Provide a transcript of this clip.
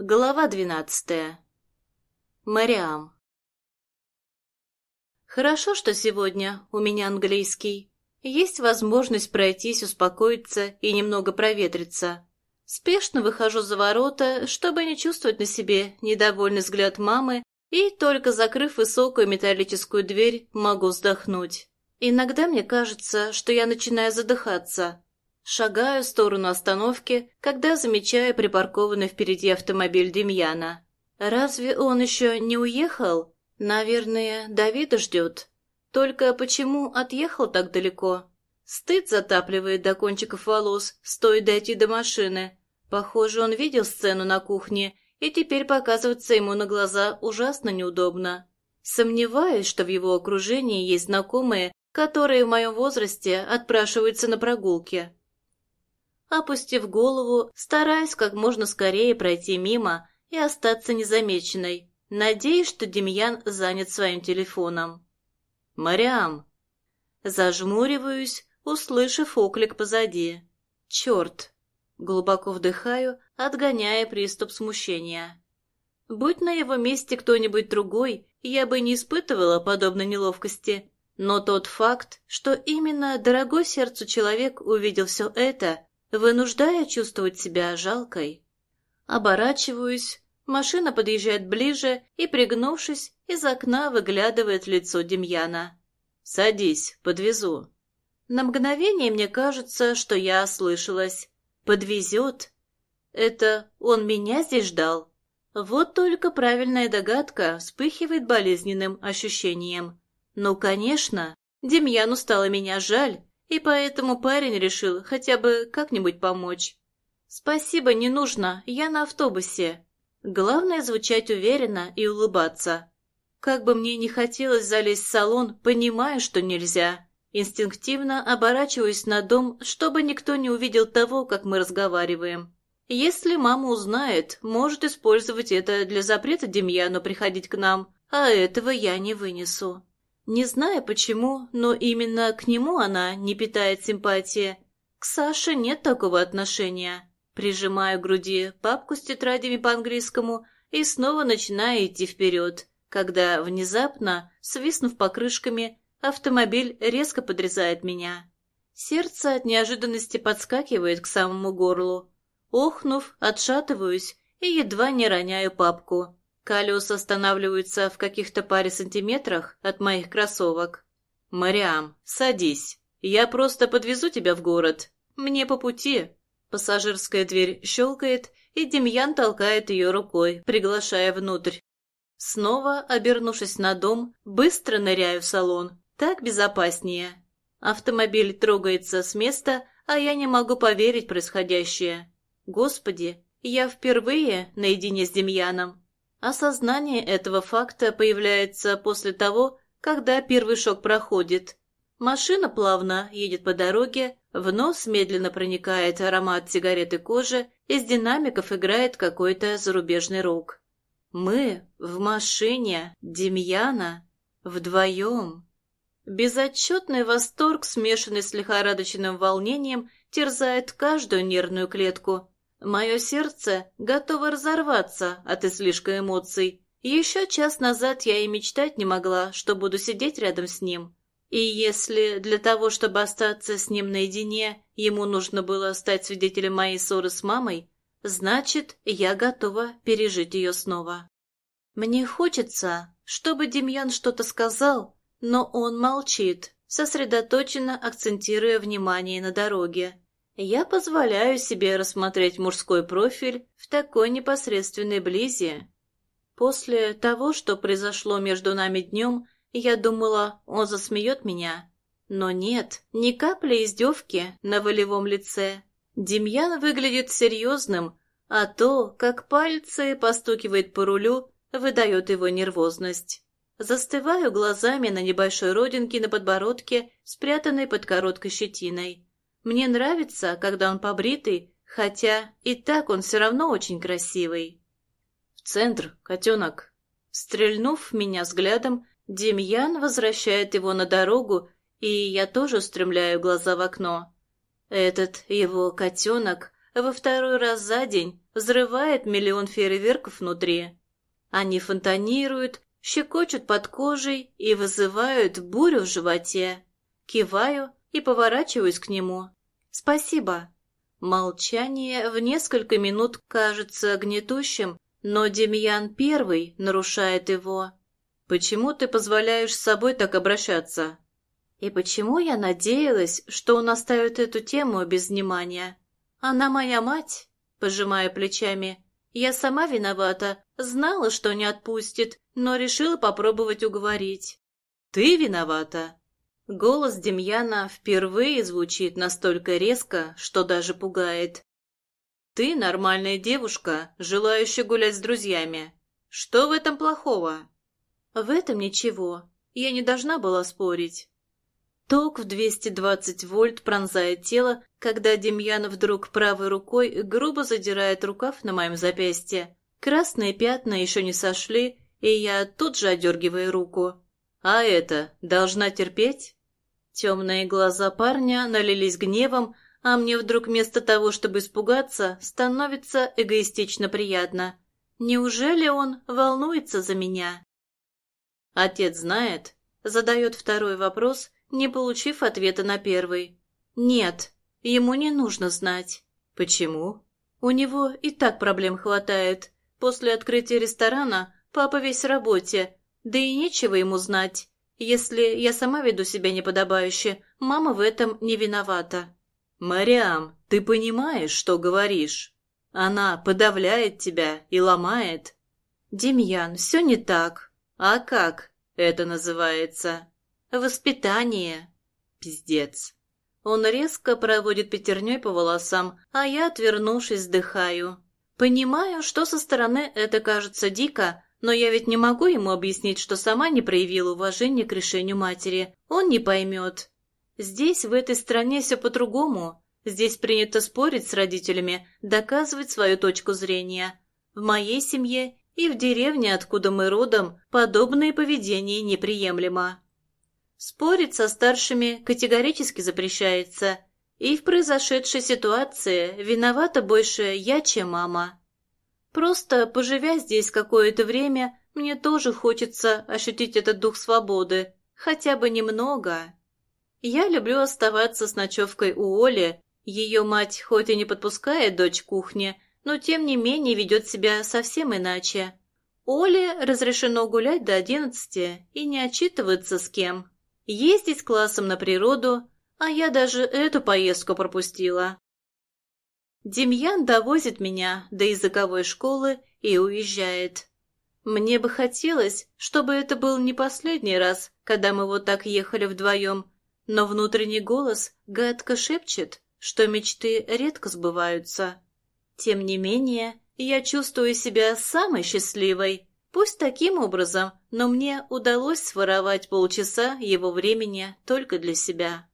Глава двенадцатая. Мариам. Хорошо, что сегодня у меня английский. Есть возможность пройтись, успокоиться и немного проветриться. Спешно выхожу за ворота, чтобы не чувствовать на себе недовольный взгляд мамы, и, только закрыв высокую металлическую дверь, могу вздохнуть. Иногда мне кажется, что я начинаю задыхаться. Шагаю в сторону остановки, когда замечаю припаркованный впереди автомобиль Демьяна. Разве он еще не уехал? Наверное, Давида ждет. Только почему отъехал так далеко? Стыд затапливает до кончиков волос, стоит дойти до машины. Похоже, он видел сцену на кухне, и теперь показываться ему на глаза ужасно неудобно. Сомневаюсь, что в его окружении есть знакомые, которые в моем возрасте отпрашиваются на прогулки. Опустив голову, стараясь как можно скорее пройти мимо и остаться незамеченной, надеясь, что Демьян занят своим телефоном. «Мариам!» Зажмуриваюсь, услышав оклик позади. «Черт!» Глубоко вдыхаю, отгоняя приступ смущения. Будь на его месте кто-нибудь другой, я бы не испытывала подобной неловкости. Но тот факт, что именно дорогой сердцу человек увидел все это, вынуждая чувствовать себя жалкой. Оборачиваюсь, машина подъезжает ближе и, пригнувшись, из окна выглядывает лицо Демьяна. «Садись, подвезу». На мгновение мне кажется, что я ослышалась. «Подвезет?» Это он меня здесь ждал? Вот только правильная догадка вспыхивает болезненным ощущением. Ну, конечно, Демьяну стало меня жаль, и поэтому парень решил хотя бы как-нибудь помочь. «Спасибо, не нужно, я на автобусе». Главное звучать уверенно и улыбаться. Как бы мне не хотелось залезть в салон, понимаю, что нельзя. Инстинктивно оборачиваюсь на дом, чтобы никто не увидел того, как мы разговариваем. Если мама узнает, может использовать это для запрета Демьяну приходить к нам, а этого я не вынесу. Не знаю почему, но именно к нему она не питает симпатии. К Саше нет такого отношения. Прижимаю к груди папку с тетрадями по-английскому и снова начинаю идти вперед, когда внезапно, свистнув покрышками, автомобиль резко подрезает меня. Сердце от неожиданности подскакивает к самому горлу. Охнув, отшатываюсь и едва не роняю папку. Колеса останавливаются в каких-то паре сантиметрах от моих кроссовок. «Мариам, садись. Я просто подвезу тебя в город. Мне по пути». Пассажирская дверь щелкает, и Демьян толкает ее рукой, приглашая внутрь. Снова, обернувшись на дом, быстро ныряю в салон. Так безопаснее. Автомобиль трогается с места, а я не могу поверить происходящее. Господи, я впервые наедине с Демьяном. Осознание этого факта появляется после того, когда первый шок проходит. Машина плавно едет по дороге, в нос медленно проникает аромат сигареты кожи, из динамиков играет какой-то зарубежный рок. Мы в машине Демьяна вдвоем. Безотчетный восторг, смешанный с лихорадочным волнением, терзает каждую нервную клетку. Мое сердце готово разорваться от излишка эмоций. Еще час назад я и мечтать не могла, что буду сидеть рядом с ним. И если для того, чтобы остаться с ним наедине, ему нужно было стать свидетелем моей ссоры с мамой, значит, я готова пережить ее снова. Мне хочется, чтобы Демьян что-то сказал, но он молчит, сосредоточенно акцентируя внимание на дороге. Я позволяю себе рассмотреть мужской профиль в такой непосредственной близи. После того, что произошло между нами днем, я думала, он засмеет меня. Но нет, ни капли издевки на волевом лице. Демьян выглядит серьезным, а то, как пальцы постукивает по рулю, выдает его нервозность. Застываю глазами на небольшой родинке на подбородке, спрятанной под короткой щетиной. Мне нравится, когда он побритый, хотя и так он все равно очень красивый. В центр, котенок. Стрельнув меня взглядом, Демьян возвращает его на дорогу, и я тоже устремляю глаза в окно. Этот его котенок во второй раз за день взрывает миллион фейерверков внутри. Они фонтанируют, щекочут под кожей и вызывают бурю в животе. Киваю и поворачиваюсь к нему. «Спасибо». Молчание в несколько минут кажется гнетущим, но Демьян первый нарушает его. «Почему ты позволяешь с собой так обращаться?» «И почему я надеялась, что он оставит эту тему без внимания? Она моя мать?» Пожимая плечами. «Я сама виновата, знала, что не отпустит, но решила попробовать уговорить». «Ты виновата?» Голос Демьяна впервые звучит настолько резко, что даже пугает. «Ты нормальная девушка, желающая гулять с друзьями. Что в этом плохого?» «В этом ничего. Я не должна была спорить». Ток в 220 вольт пронзает тело, когда Демьян вдруг правой рукой грубо задирает рукав на моем запястье. Красные пятна еще не сошли, и я тут же одергиваю руку. «А это, должна терпеть?» Темные глаза парня налились гневом, а мне вдруг вместо того, чтобы испугаться, становится эгоистично приятно. Неужели он волнуется за меня? Отец знает? Задает второй вопрос, не получив ответа на первый. Нет, ему не нужно знать. Почему? У него и так проблем хватает. После открытия ресторана папа весь в работе, да и нечего ему знать. Если я сама веду себя неподобающе, мама в этом не виновата. «Мариам, ты понимаешь, что говоришь? Она подавляет тебя и ломает». «Демьян, все не так». «А как это называется?» «Воспитание». «Пиздец». Он резко проводит пятерней по волосам, а я, отвернувшись, вздыхаю. Понимаю, что со стороны это кажется дико, но я ведь не могу ему объяснить, что сама не проявила уважения к решению матери. Он не поймет. Здесь, в этой стране, все по-другому. Здесь принято спорить с родителями, доказывать свою точку зрения. В моей семье и в деревне, откуда мы родом, подобное поведение неприемлемо. Спорить со старшими категорически запрещается, и в произошедшей ситуации виновата больше я, чем мама. Просто, поживя здесь какое-то время, мне тоже хочется ощутить этот дух свободы, хотя бы немного. Я люблю оставаться с ночевкой у Оли. Ее мать хоть и не подпускает дочь к кухне, но тем не менее ведет себя совсем иначе. Оле разрешено гулять до одиннадцати и не отчитываться с кем. Ездить классом на природу, а я даже эту поездку пропустила. Демьян довозит меня до языковой школы и уезжает. Мне бы хотелось, чтобы это был не последний раз, когда мы вот так ехали вдвоем, но внутренний голос гадко шепчет, что мечты редко сбываются. Тем не менее, я чувствую себя самой счастливой. Пусть таким образом, но мне удалось своровать полчаса его времени только для себя.